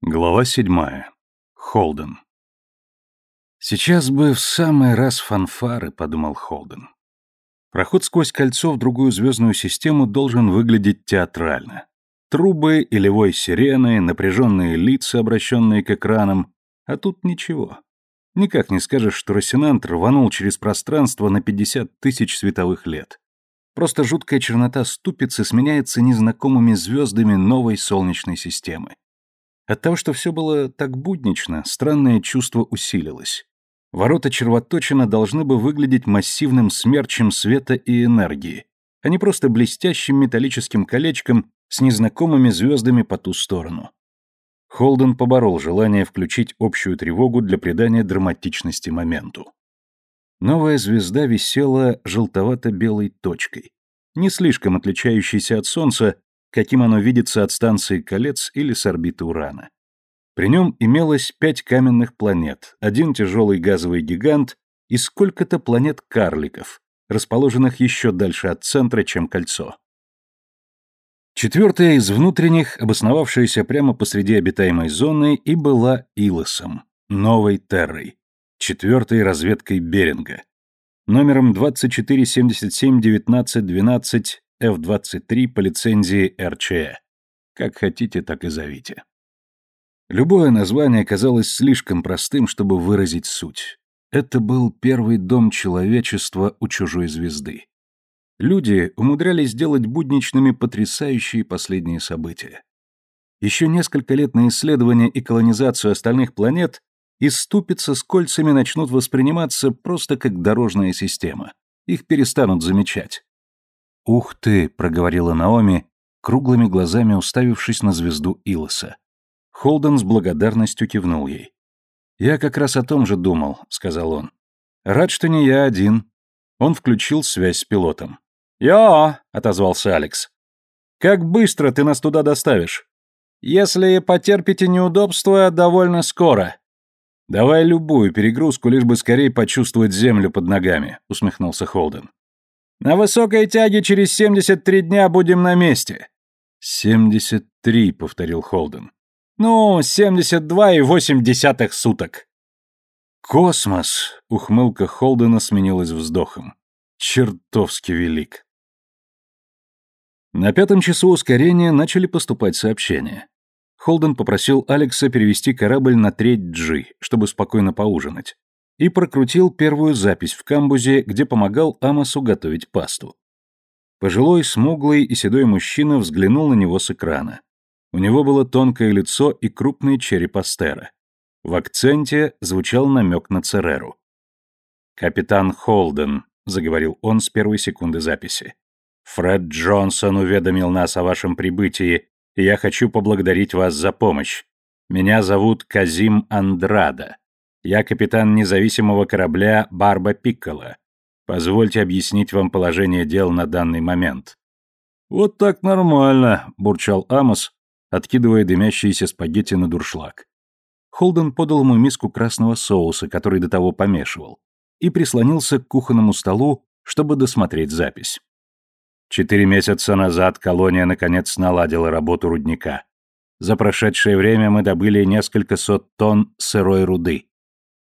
Глава седьмая. Холден. «Сейчас бы в самый раз фанфары», — подумал Холден. Проход сквозь кольцо в другую звездную систему должен выглядеть театрально. Трубы и левой сирены, напряженные лица, обращенные к экранам, а тут ничего. Никак не скажешь, что Росинант рванул через пространство на 50 тысяч световых лет. Просто жуткая чернота ступицы сменяется незнакомыми звездами новой Солнечной системы. От того, что все было так буднично, странное чувство усилилось. Ворота червоточина должны бы выглядеть массивным смерчем света и энергии, а не просто блестящим металлическим колечком с незнакомыми звездами по ту сторону. Холден поборол желание включить общую тревогу для придания драматичности моменту. Новая звезда висела желтовато-белой точкой, не слишком отличающейся от Солнца, каким оно видится от станции колец или с орбиты Урана. При нем имелось пять каменных планет, один тяжелый газовый гигант и сколько-то планет-карликов, расположенных еще дальше от центра, чем кольцо. Четвертая из внутренних, обосновавшаяся прямо посреди обитаемой зоны, и была Илосом, новой Террой, четвертой разведкой Беринга, номером 24771912 F-23 по лицензии РЧЭ. Как хотите, так и зовите. Любое название казалось слишком простым, чтобы выразить суть. Это был первый дом человечества у чужой звезды. Люди умудрялись сделать будничными потрясающие последние события. Еще несколько лет на исследование и колонизацию остальных планет и ступицы с кольцами начнут восприниматься просто как дорожная система. Их перестанут замечать. «Ух ты!» — проговорила Наоми, круглыми глазами уставившись на звезду Илоса. Холден с благодарностью кивнул ей. «Я как раз о том же думал», — сказал он. «Рад, что не я один». Он включил связь с пилотом. «Я!» — отозвался Алекс. «Как быстро ты нас туда доставишь?» «Если потерпите неудобства, довольно скоро». «Давай любую перегрузку, лишь бы скорее почувствовать землю под ногами», — усмехнулся Холден. На высокой тяге через 73 дня будем на месте. 73, повторил Холден. Ну, 72 и 8 десятых суток. Космос, ухмылка Холдена сменилась вздохом. Чертовски велик. На пятом часу ускорения начали поступать сообщения. Холден попросил Алекса перевести корабль на треть G, чтобы спокойно поужинать и прокрутил первую запись в камбузе, где помогал Амосу готовить пасту. Пожилой, смуглый и седой мужчина взглянул на него с экрана. У него было тонкое лицо и крупный череп Астера. В акценте звучал намек на Цереру. «Капитан Холден», — заговорил он с первой секунды записи. «Фред Джонсон уведомил нас о вашем прибытии, и я хочу поблагодарить вас за помощь. Меня зовут Казим Андрада. Я капитан независимого корабля Барба Пиккола. Позвольте объяснить вам положение дел на данный момент». «Вот так нормально», — бурчал Амос, откидывая дымящиеся спагетти на дуршлаг. Холден подал ему миску красного соуса, который до того помешивал, и прислонился к кухонному столу, чтобы досмотреть запись. Четыре месяца назад колония наконец наладила работу рудника. За прошедшее время мы добыли несколько сот тонн сырой руды.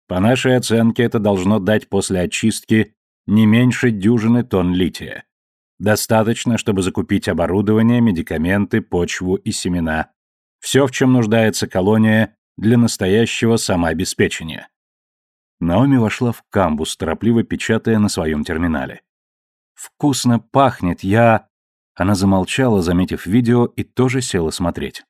По нашей оценке, это должно дать после очистки не меньше дюжины тонн лития. Достаточно, чтобы закупить оборудование, медикаменты, почву и семена. Все, в чем нуждается колония для настоящего самообеспечения. Наоми вошла в камбус, торопливо печатая на своем терминале. «Вкусно пахнет, я...» Она замолчала, заметив видео, и тоже села смотреть.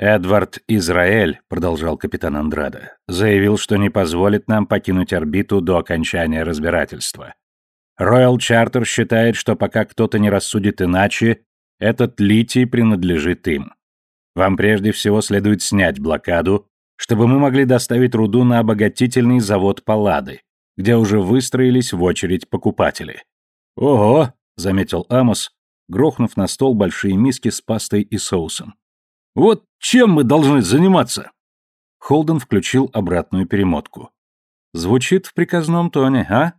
«Эдвард Израэль», — продолжал капитан Андрада, заявил, что не позволит нам покинуть орбиту до окончания разбирательства. Роyal Чартер считает, что пока кто-то не рассудит иначе, этот литий принадлежит им. Вам прежде всего следует снять блокаду, чтобы мы могли доставить руду на обогатительный завод Паллады, где уже выстроились в очередь покупатели. «Ого!» — заметил Амос, грохнув на стол большие миски с пастой и соусом. Вот чем мы должны заниматься?» Холден включил обратную перемотку. «Звучит в приказном тоне, а?»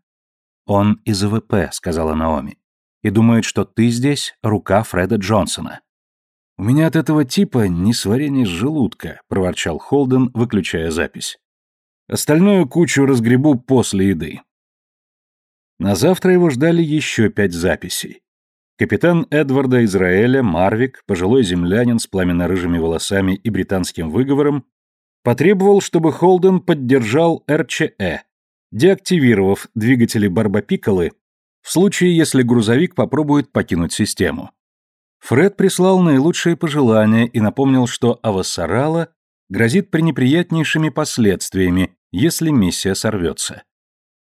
«Он из ВП», — сказала Наоми, «и думает, что ты здесь рука Фреда Джонсона». «У меня от этого типа несварение желудка», — проворчал Холден, выключая запись. «Остальную кучу разгребу после еды». На завтра его ждали еще пять записей. Капитан Эдварда Израэля, Марвик, пожилой землянин с пламенно-рыжими волосами и британским выговором, потребовал, чтобы Холден поддержал РЧЭ, деактивировав двигатели Барбапиколы в случае, если грузовик попробует покинуть систему. Фред прислал наилучшие пожелания и напомнил, что Авасарала грозит пренеприятнейшими последствиями, если миссия сорвется.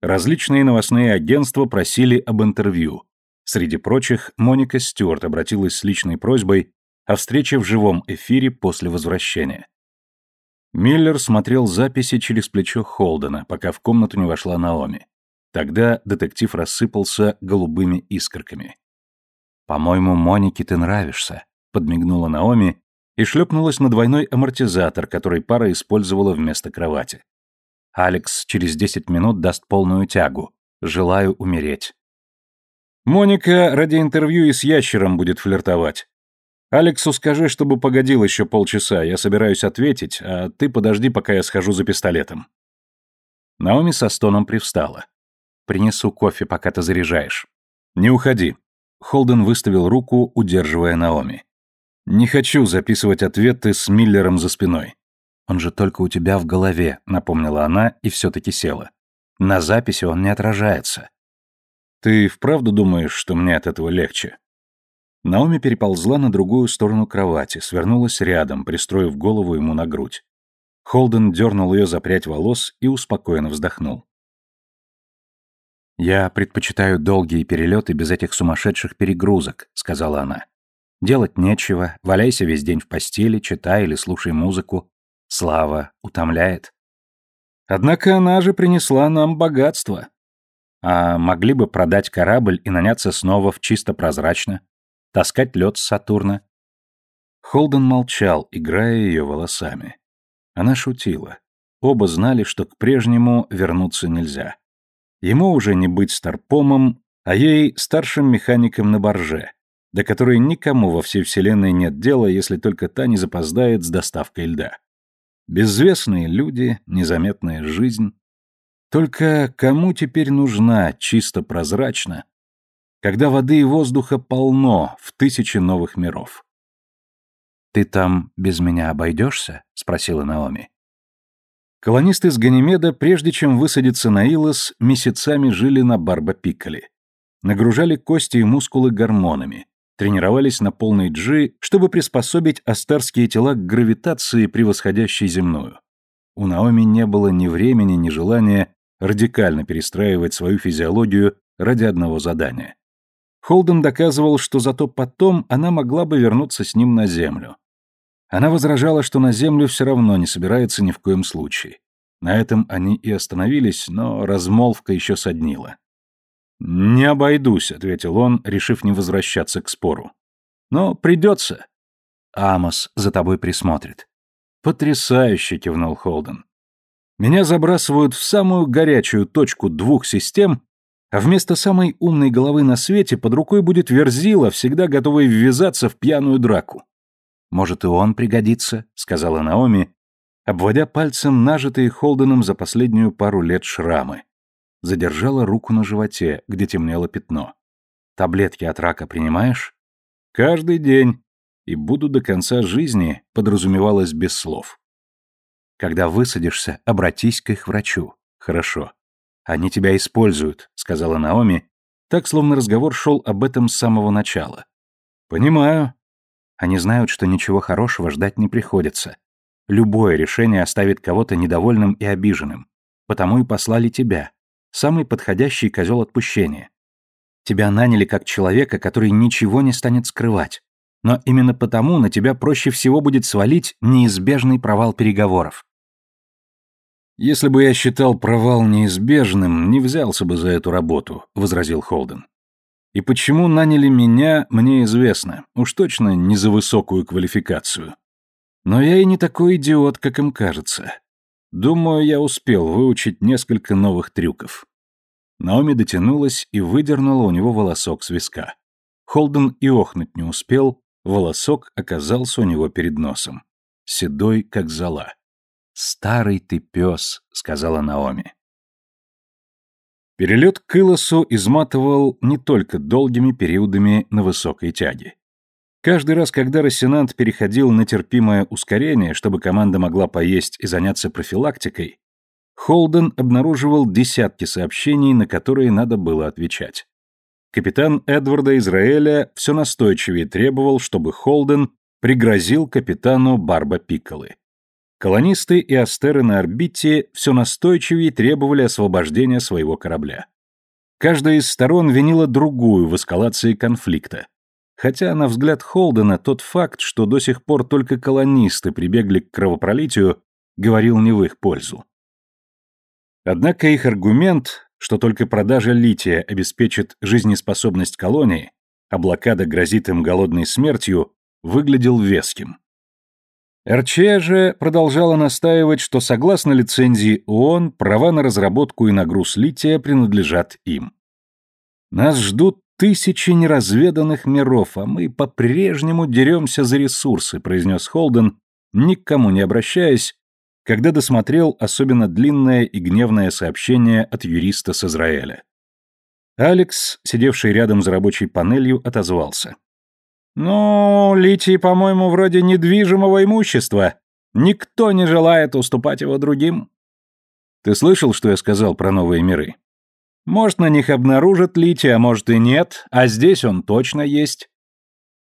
Различные новостные агентства просили об интервью. Среди прочих, Моника Стюарт обратилась с личной просьбой о встрече в живом эфире после возвращения. Миллер смотрел записи через плечо Холдена, пока в комнату не вошла Наоми. Тогда детектив рассыпался голубыми искорками. «По-моему, Монике ты нравишься», — подмигнула Наоми и шлепнулась на двойной амортизатор, который пара использовала вместо кровати. «Алекс через десять минут даст полную тягу. Желаю умереть». «Моника ради интервью и с ящером будет флиртовать. Алексу скажи, чтобы погодил еще полчаса, я собираюсь ответить, а ты подожди, пока я схожу за пистолетом». Наоми со стоном привстала. «Принесу кофе, пока ты заряжаешь». «Не уходи», Холден выставил руку, удерживая Наоми. «Не хочу записывать ответы с Миллером за спиной». «Он же только у тебя в голове», — напомнила она и все-таки села. «На записи он не отражается». «Ты вправду думаешь, что мне от этого легче?» Наоми переползла на другую сторону кровати, свернулась рядом, пристроив голову ему на грудь. Холден дернул ее за прядь волос и успокоенно вздохнул. «Я предпочитаю долгие перелеты без этих сумасшедших перегрузок», — сказала она. «Делать нечего, валяйся весь день в постели, читай или слушай музыку. Слава утомляет». «Однако она же принесла нам богатство. А могли бы продать корабль и наняться снова в чисто прозрачно, таскать лед с Сатурна». Холден молчал, играя ее волосами. Она шутила. Оба знали, что к прежнему вернуться нельзя. Ему уже не быть старпомом, а ей старшим механиком на барже, до которой никому во всей вселенной нет дела, если только та не запоздает с доставкой льда. Безвестные люди, незаметная жизнь. Только кому теперь нужна чисто прозрачно, когда воды и воздуха полно в тысячи новых миров? «Ты там без меня обойдешься?» — спросила Наоми. Колонисты с Ганимеда, прежде чем высадиться на Илос, месяцами жили на Барба-Пикколе. Нагружали кости и мускулы гормонами, тренировались на полной джи, чтобы приспособить астарские тела к гравитации, превосходящей земную. У Наоми не было ни времени, ни желания радикально перестраивать свою физиологию ради одного задания. Холден доказывал, что зато потом она могла бы вернуться с ним на Землю. Она возражала, что на землю все равно не собирается ни в коем случае. На этом они и остановились, но размолвка еще соднила. «Не обойдусь», — ответил он, решив не возвращаться к спору. «Но придется». «Амос за тобой присмотрит». «Потрясающе», — кивнул Холден. «Меня забрасывают в самую горячую точку двух систем, а вместо самой умной головы на свете под рукой будет Верзила, всегда готовый ввязаться в пьяную драку. «Может, и он пригодится», — сказала Наоми, обводя пальцем нажитые Холденом за последнюю пару лет шрамы. Задержала руку на животе, где темнело пятно. «Таблетки от рака принимаешь?» «Каждый день. И буду до конца жизни», — подразумевалось без слов. «Когда высадишься, обратись к их врачу». «Хорошо». «Они тебя используют», — сказала Наоми, так, словно разговор шел об этом с самого начала. «Понимаю», они знают, что ничего хорошего ждать не приходится. Любое решение оставит кого-то недовольным и обиженным. Потому и послали тебя. Самый подходящий козел отпущения. Тебя наняли как человека, который ничего не станет скрывать. Но именно потому на тебя проще всего будет свалить неизбежный провал переговоров. «Если бы я считал провал неизбежным, не взялся бы за эту работу», — возразил Холден. И почему наняли меня, мне известно. Уж точно не за высокую квалификацию. Но я и не такой идиот, как им кажется. Думаю, я успел выучить несколько новых трюков. Наоми дотянулась и выдернула у него волосок с виска. Холден и охнуть не успел, Волосок оказался у него перед носом. Седой, как зола. «Старый ты пес», — сказала Наоми. Перелет к Илосу изматывал не только долгими периодами на высокой тяге. Каждый раз, когда Рассенант переходил на терпимое ускорение, чтобы команда могла поесть и заняться профилактикой, Холден обнаруживал десятки сообщений, на которые надо было отвечать. Капитан Эдварда Израэля все настойчивее требовал, чтобы Холден пригрозил капитану Барба Пикколы. Колонисты и астеры на орбите все настойчивее требовали освобождения своего корабля. Каждая из сторон винила другую в эскалации конфликта. Хотя, на взгляд Холдена, тот факт, что до сих пор только колонисты прибегли к кровопролитию, говорил не в их пользу. Однако их аргумент, что только продажа лития обеспечит жизнеспособность колонии, а блокада грозит им голодной смертью, выглядел веским. РЧ же продолжала настаивать, что согласно лицензии ООН, права на разработку и нагруз лития принадлежат им. Нас ждут тысячи неразведанных миров, а мы по-прежнему деремся за ресурсы, произнес Холден, никому не обращаясь, когда досмотрел особенно длинное и гневное сообщение от юриста с Израиля. Алекс, сидевший рядом за рабочей панелью, отозвался. «Ну, литий, по-моему, вроде недвижимого имущества. Никто не желает уступать его другим». «Ты слышал, что я сказал про новые миры?» «Может, на них обнаружат литий, а может и нет, а здесь он точно есть.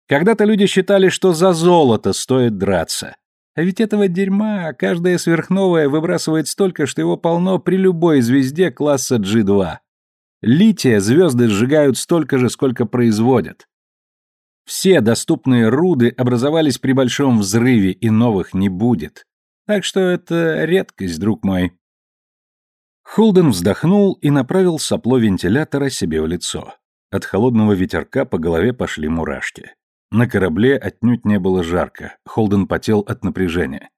Когда-то люди считали, что за золото стоит драться. А ведь этого дерьма каждая сверхновая выбрасывает столько, что его полно при любой звезде класса G2. Лития звезды сжигают столько же, сколько производят. Все доступные руды образовались при большом взрыве, и новых не будет. Так что это редкость, друг мой. Холден вздохнул и направил сопло вентилятора себе в лицо. От холодного ветерка по голове пошли мурашки. На корабле отнюдь не было жарко, Холден потел от напряжения.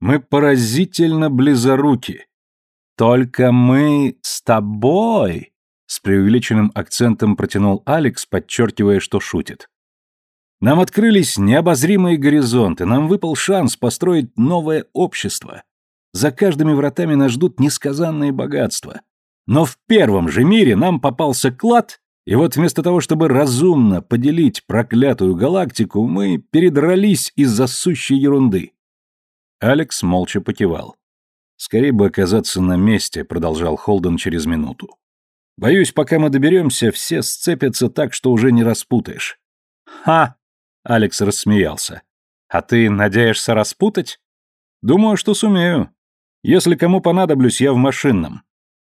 «Мы поразительно близоруки. Только мы с тобой!» С преувеличенным акцентом протянул Алекс, подчеркивая, что шутит. Нам открылись необозримые горизонты, нам выпал шанс построить новое общество. За каждыми вратами нас ждут несказанные богатства. Но в первом же мире нам попался клад, и вот вместо того, чтобы разумно поделить проклятую галактику, мы передрались из-за сущей ерунды. Алекс молча покивал. «Скорее бы оказаться на месте», — продолжал Холден через минуту. «Боюсь, пока мы доберемся, все сцепятся так, что уже не распутаешь». «Ха!» Алекс рассмеялся. «А ты надеешься распутать?» «Думаю, что сумею. Если кому понадоблюсь, я в машинном».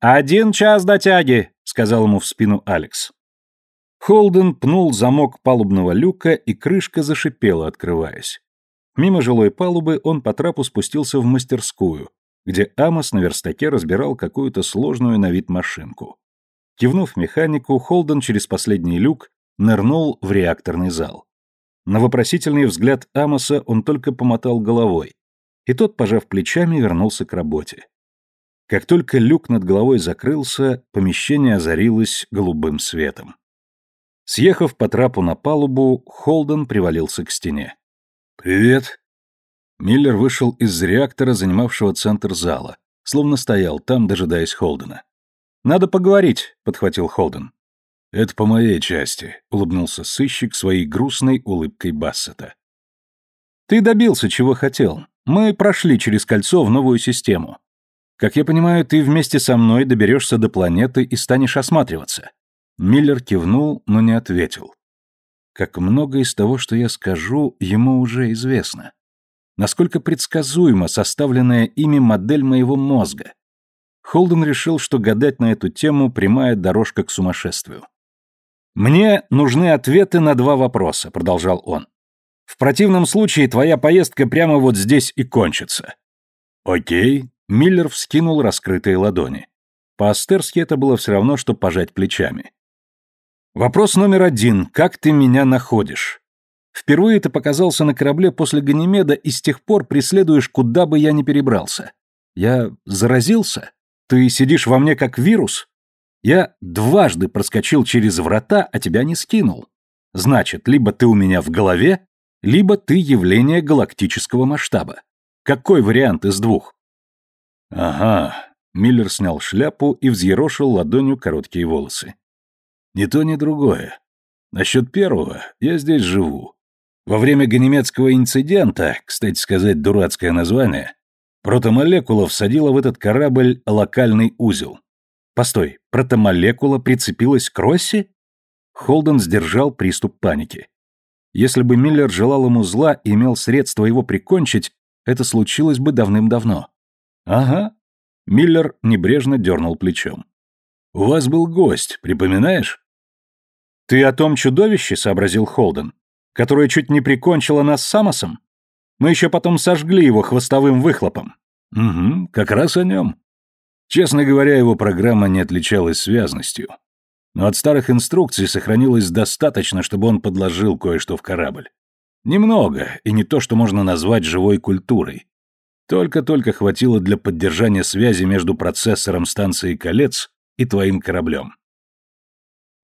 «Один час до тяги», — сказал ему в спину Алекс. Холден пнул замок палубного люка, и крышка зашипела, открываясь. Мимо жилой палубы он по трапу спустился в мастерскую, где Амос на верстаке разбирал какую-то сложную на вид машинку. Кивнув механику, Холден через последний люк нырнул в реакторный зал. На вопросительный взгляд Амоса он только помотал головой, и тот, пожав плечами, вернулся к работе. Как только люк над головой закрылся, помещение озарилось голубым светом. Съехав по трапу на палубу, Холден привалился к стене. «Привет!» Миллер вышел из реактора, занимавшего центр зала, словно стоял там, дожидаясь Холдена. «Надо поговорить», — подхватил Холден. «Это по моей части», — улыбнулся сыщик своей грустной улыбкой Бассета. «Ты добился, чего хотел. Мы прошли через кольцо в новую систему. Как я понимаю, ты вместе со мной доберешься до планеты и станешь осматриваться». Миллер кивнул, но не ответил. Как много из того, что я скажу, ему уже известно. Насколько предсказуема составленная ими модель моего мозга. Холден решил, что гадать на эту тему – прямая дорожка к сумасшествию. «Мне нужны ответы на два вопроса», — продолжал он. «В противном случае твоя поездка прямо вот здесь и кончится». «Окей», — Миллер вскинул раскрытые ладони. По-астерски это было все равно, что пожать плечами. «Вопрос номер один. Как ты меня находишь?» Впервые ты показался на корабле после Ганимеда и с тех пор преследуешь, куда бы я ни перебрался. Я заразился? Ты сидишь во мне как вирус? Я дважды проскочил через врата, а тебя не скинул. Значит, либо ты у меня в голове, либо ты явление галактического масштаба. Какой вариант из двух? Ага. Миллер снял шляпу и взъерошил ладонью короткие волосы. Ни то, ни другое. Насчет первого, я здесь живу. Во время ганемецкого инцидента, кстати сказать, дурацкое название, протомолекула всадила в этот корабль локальный узел. Постой, протомолекула прицепилась к Росси? Холден сдержал приступ паники. Если бы Миллер желал ему зла и имел средства его прикончить, это случилось бы давным-давно. Ага. Миллер небрежно дернул плечом. У вас был гость, припоминаешь? Ты о том чудовище, сообразил Холден, которое чуть не прикончило нас с Амосом? Мы еще потом сожгли его хвостовым выхлопом. Угу, как раз о нем. Честно говоря, его программа не отличалась связностью. Но от старых инструкций сохранилось достаточно, чтобы он подложил кое-что в корабль. Немного, и не то, что можно назвать живой культурой. Только-только хватило для поддержания связи между процессором станции «Колец» и твоим кораблем.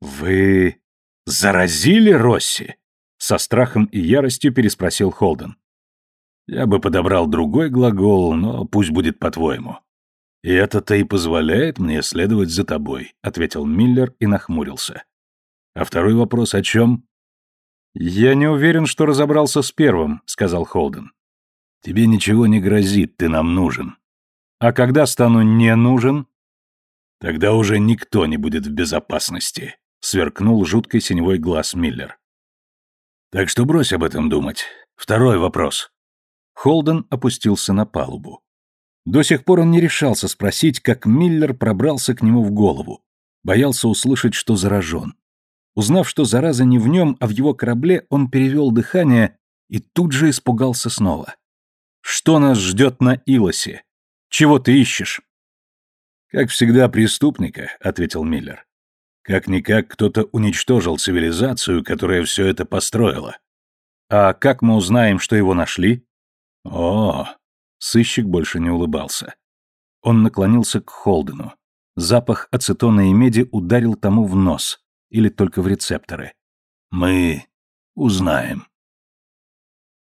«Вы заразили Росси?» Со страхом и яростью переспросил Холден. «Я бы подобрал другой глагол, но пусть будет по-твоему. «И это-то и позволяет мне следовать за тобой», — ответил Миллер и нахмурился. «А второй вопрос о чем?» «Я не уверен, что разобрался с первым», — сказал Холден. «Тебе ничего не грозит, ты нам нужен». «А когда стану не нужен?» «Тогда уже никто не будет в безопасности», — сверкнул жуткой синевой глаз Миллер. «Так что брось об этом думать. Второй вопрос». Холден опустился на палубу. До сих пор он не решался спросить, как Миллер пробрался к нему в голову. Боялся услышать, что заражен. Узнав, что зараза не в нем, а в его корабле, он перевел дыхание и тут же испугался снова. «Что нас ждет на Илосе? Чего ты ищешь?» «Как всегда, преступника», — ответил Миллер. «Как-никак кто-то уничтожил цивилизацию, которая все это построила». «А как мы узнаем, что его нашли?» «О, Сыщик больше не улыбался. Он наклонился к Холдену. Запах ацетона и меди ударил тому в нос, или только в рецепторы. «Мы узнаем».